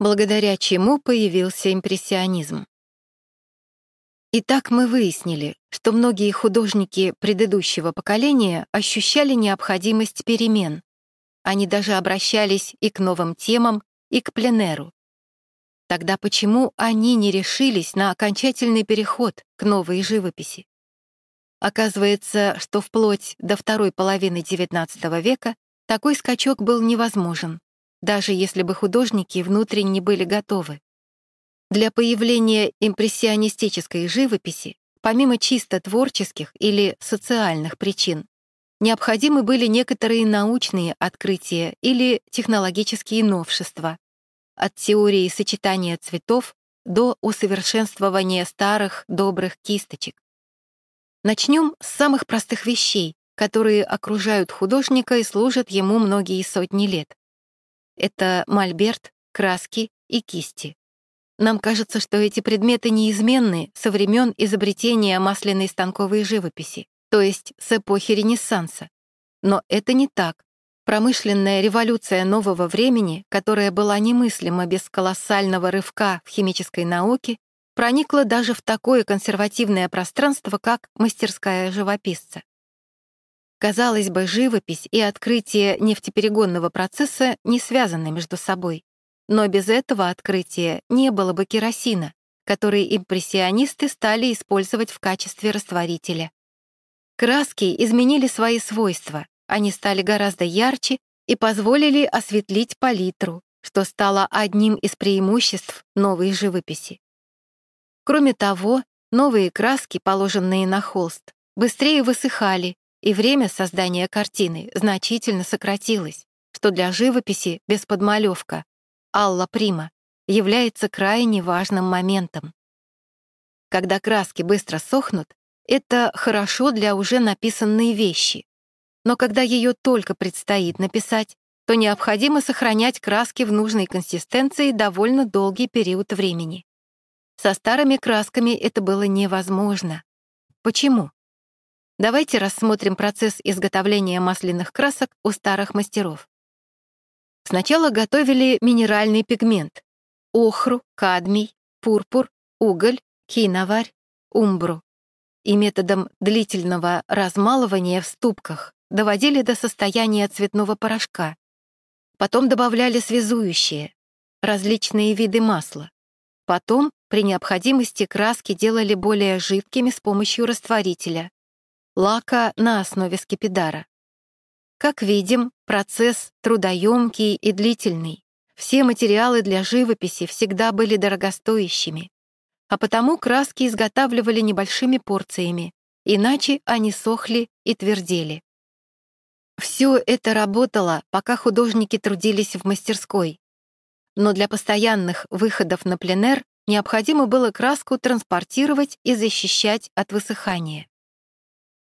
благодаря чему появился импрессионизм. Итак, мы выяснили, что многие художники предыдущего поколения ощущали необходимость перемен. Они даже обращались и к новым темам, и к пленеру. Тогда почему они не решились на окончательный переход к новой живописи? Оказывается, что вплоть до второй половины XIX века такой скачок был невозможен, даже если бы художники внутренне были готовы. Для появления импрессионистической живописи, помимо чисто творческих или социальных причин, необходимы были некоторые научные открытия или технологические новшества, от теории сочетания цветов до усовершенствования старых добрых кисточек. Начнем с самых простых вещей, которые окружают художника и служат ему многие сотни лет. Это мольберт, краски и кисти. Нам кажется, что эти предметы неизменны со времен изобретения масляной станковой живописи, то есть с эпохи Ренессанса. Но это не так. Промышленная революция нового времени, которая была немыслима без колоссального рывка в химической науке, проникла даже в такое консервативное пространство, как мастерская живописца. Казалось бы, живопись и открытие нефтеперегонного процесса не связаны между собой. Но без этого открытия не было бы керосина, который импрессионисты стали использовать в качестве растворителя. Краски изменили свои свойства, они стали гораздо ярче и позволили осветлить палитру, что стало одним из преимуществ новой живописи. Кроме того, новые краски, положенные на холст, быстрее высыхали, и время создания картины значительно сократилось, что для живописи без подмалевка Алла Прима, является крайне важным моментом. Когда краски быстро сохнут, это хорошо для уже написанной вещи. Но когда ее только предстоит написать, то необходимо сохранять краски в нужной консистенции довольно долгий период времени. Со старыми красками это было невозможно. Почему? Давайте рассмотрим процесс изготовления масляных красок у старых мастеров. Сначала готовили минеральный пигмент — охру, кадмий, пурпур, уголь, киноварь, умбру. И методом длительного размалывания в ступках доводили до состояния цветного порошка. Потом добавляли связующие, различные виды масла. Потом, при необходимости, краски делали более жидкими с помощью растворителя, лака на основе скипидара. Как видим, процесс трудоемкий и длительный. Все материалы для живописи всегда были дорогостоящими, а потому краски изготавливали небольшими порциями, иначе они сохли и твердели. Все это работало, пока художники трудились в мастерской. Но для постоянных выходов на пленэр необходимо было краску транспортировать и защищать от высыхания.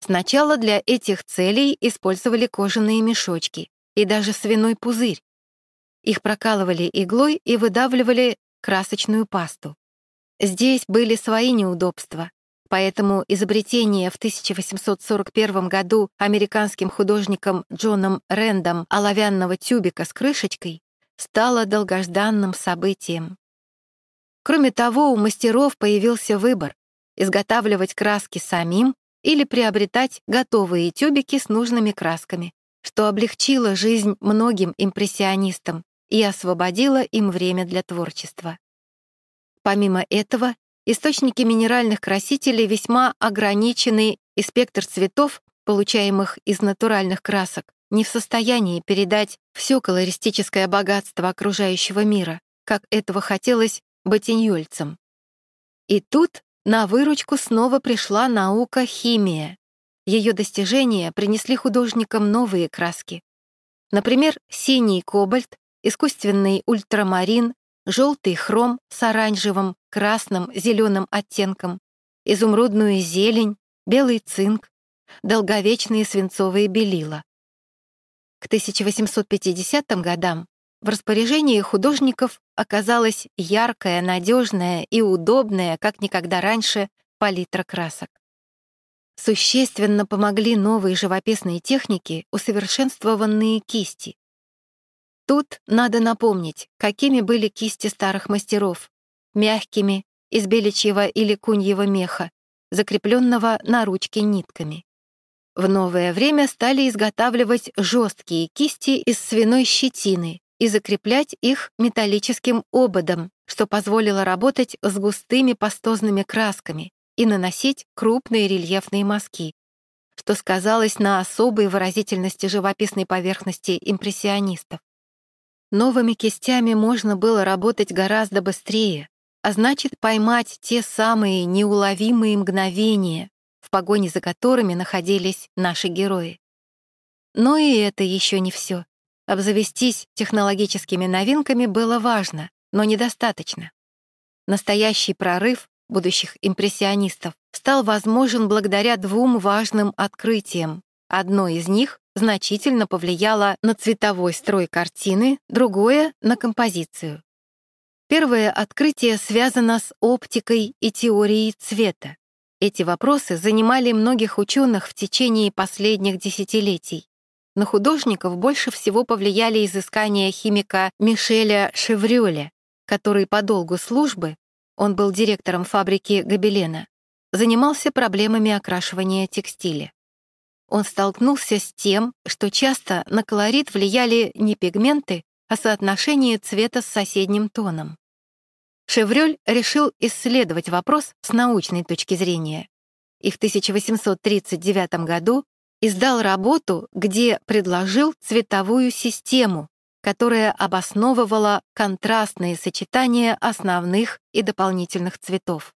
Сначала для этих целей использовали кожаные мешочки и даже свиной пузырь. Их прокалывали иглой и выдавливали красочную пасту. Здесь были свои неудобства, поэтому изобретение в 1841 году американским художником Джоном Рэндом оловянного тюбика с крышечкой стало долгожданным событием. Кроме того, у мастеров появился выбор — изготавливать краски самим или приобретать готовые тюбики с нужными красками, что облегчило жизнь многим импрессионистам и освободило им время для творчества. Помимо этого, источники минеральных красителей весьма ограничены, и спектр цветов, получаемых из натуральных красок, не в состоянии передать все колористическое богатство окружающего мира, как этого хотелось ботиньольцам. И тут на выручку снова пришла наука химия. Ее достижения принесли художникам новые краски. Например, синий кобальт, искусственный ультрамарин, желтый хром с оранжевым, красным, зеленым оттенком, изумрудную зелень, белый цинк, долговечные свинцовые белила. К 1850 годам в распоряжении художников оказалась яркая, надежная и удобная, как никогда раньше, палитра красок. Существенно помогли новые живописные техники, усовершенствованные кисти. Тут надо напомнить, какими были кисти старых мастеров. Мягкими, из беличьего или куньего меха, закрепленного на ручке нитками. В новое время стали изготавливать жесткие кисти из свиной щетины и закреплять их металлическим ободом, что позволило работать с густыми пастозными красками и наносить крупные рельефные мазки, что сказалось на особой выразительности живописной поверхности импрессионистов. Новыми кистями можно было работать гораздо быстрее, а значит поймать те самые неуловимые мгновения, в погоне за которыми находились наши герои. Но и это еще не все. Обзавестись технологическими новинками было важно, но недостаточно. Настоящий прорыв будущих импрессионистов стал возможен благодаря двум важным открытиям. Одно из них значительно повлияло на цветовой строй картины, другое — на композицию. Первое открытие связано с оптикой и теорией цвета. Эти вопросы занимали многих ученых в течение последних десятилетий. На художников больше всего повлияли изыскания химика Мишеля Шеврюля, который по долгу службы, он был директором фабрики Гобелена, занимался проблемами окрашивания текстиля. Он столкнулся с тем, что часто на колорит влияли не пигменты, а соотношение цвета с соседним тоном. Шеврёль решил исследовать вопрос с научной точки зрения и в 1839 году издал работу, где предложил цветовую систему, которая обосновывала контрастные сочетания основных и дополнительных цветов.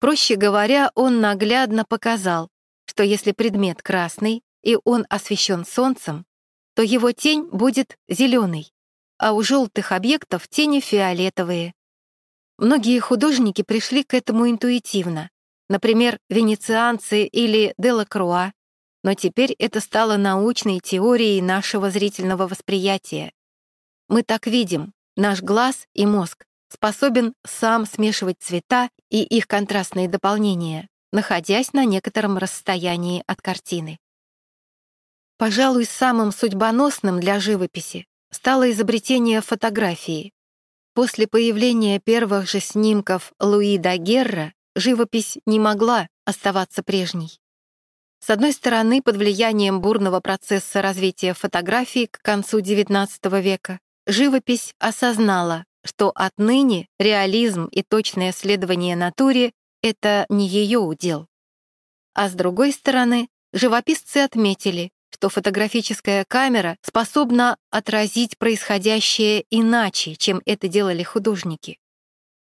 Проще говоря, он наглядно показал, что если предмет красный и он освещен солнцем, то его тень будет зеленой, а у желтых объектов тени фиолетовые. Многие художники пришли к этому интуитивно, например, венецианцы или Делакруа, но теперь это стало научной теорией нашего зрительного восприятия. Мы так видим, наш глаз и мозг способен сам смешивать цвета и их контрастные дополнения, находясь на некотором расстоянии от картины. Пожалуй, самым судьбоносным для живописи стало изобретение фотографии. После появления первых же снимков Луи да Герра живопись не могла оставаться прежней. С одной стороны, под влиянием бурного процесса развития фотографии к концу XIX века, живопись осознала, что отныне реализм и точное следование натуре — это не ее удел. А с другой стороны, живописцы отметили, что фотографическая камера способна отразить происходящее иначе, чем это делали художники.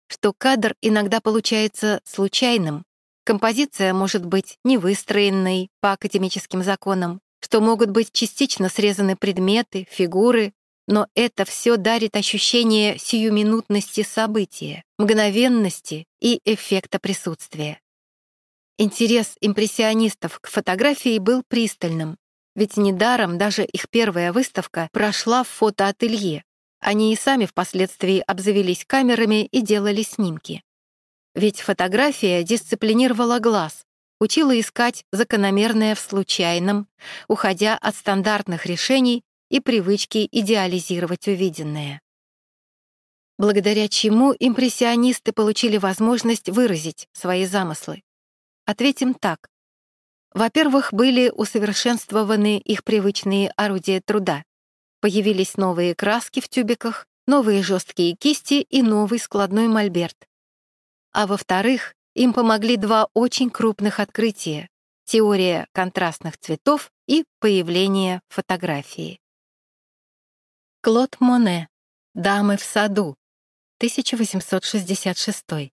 Что кадр иногда получается случайным, композиция может быть невыстроенной по академическим законам, что могут быть частично срезаны предметы, фигуры, но это все дарит ощущение сиюминутности события, мгновенности и эффекта присутствия. Интерес импрессионистов к фотографии был пристальным, ведь недаром даже их первая выставка прошла в фотоателье. Они и сами впоследствии обзавелись камерами и делали снимки. Ведь фотография дисциплинировала глаз, учила искать закономерное в случайном, уходя от стандартных решений и привычки идеализировать увиденное. Благодаря чему импрессионисты получили возможность выразить свои замыслы. Ответим так. Во-первых, были усовершенствованы их привычные орудия труда. Появились новые краски в тюбиках, новые жесткие кисти и новый складной мольберт. А во-вторых, им помогли два очень крупных открытия — теория контрастных цветов и появление фотографии. Клод Моне. «Дамы в саду», 1866.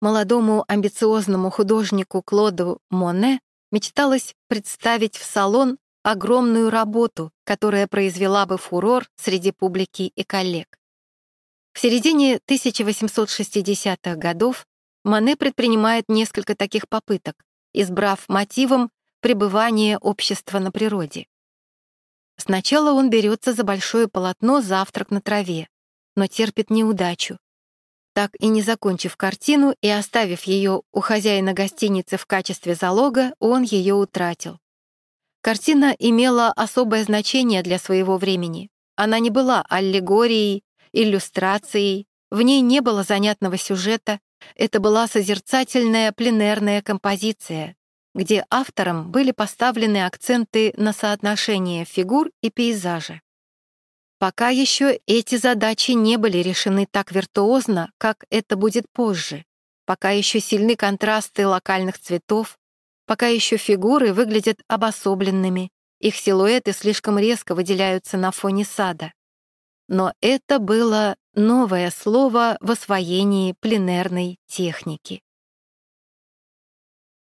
Молодому амбициозному художнику Клоду Моне мечталось представить в салон огромную работу, которая произвела бы фурор среди публики и коллег. В середине 1860-х годов Моне предпринимает несколько таких попыток, избрав мотивом пребывание общества на природе. Сначала он берется за большое полотно «Завтрак на траве», но терпит неудачу. Так и не закончив картину и оставив ее у хозяина гостиницы в качестве залога, он ее утратил. Картина имела особое значение для своего времени. Она не была аллегорией, иллюстрацией, в ней не было занятного сюжета, это была созерцательная пленерная композиция, где автором были поставлены акценты на соотношение фигур и пейзажа. Пока еще эти задачи не были решены так виртуозно, как это будет позже. Пока еще сильны контрасты локальных цветов, пока еще фигуры выглядят обособленными, их силуэты слишком резко выделяются на фоне сада. Но это было новое слово в освоении пленерной техники.